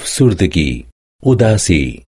अफसुर्दगी उदासी।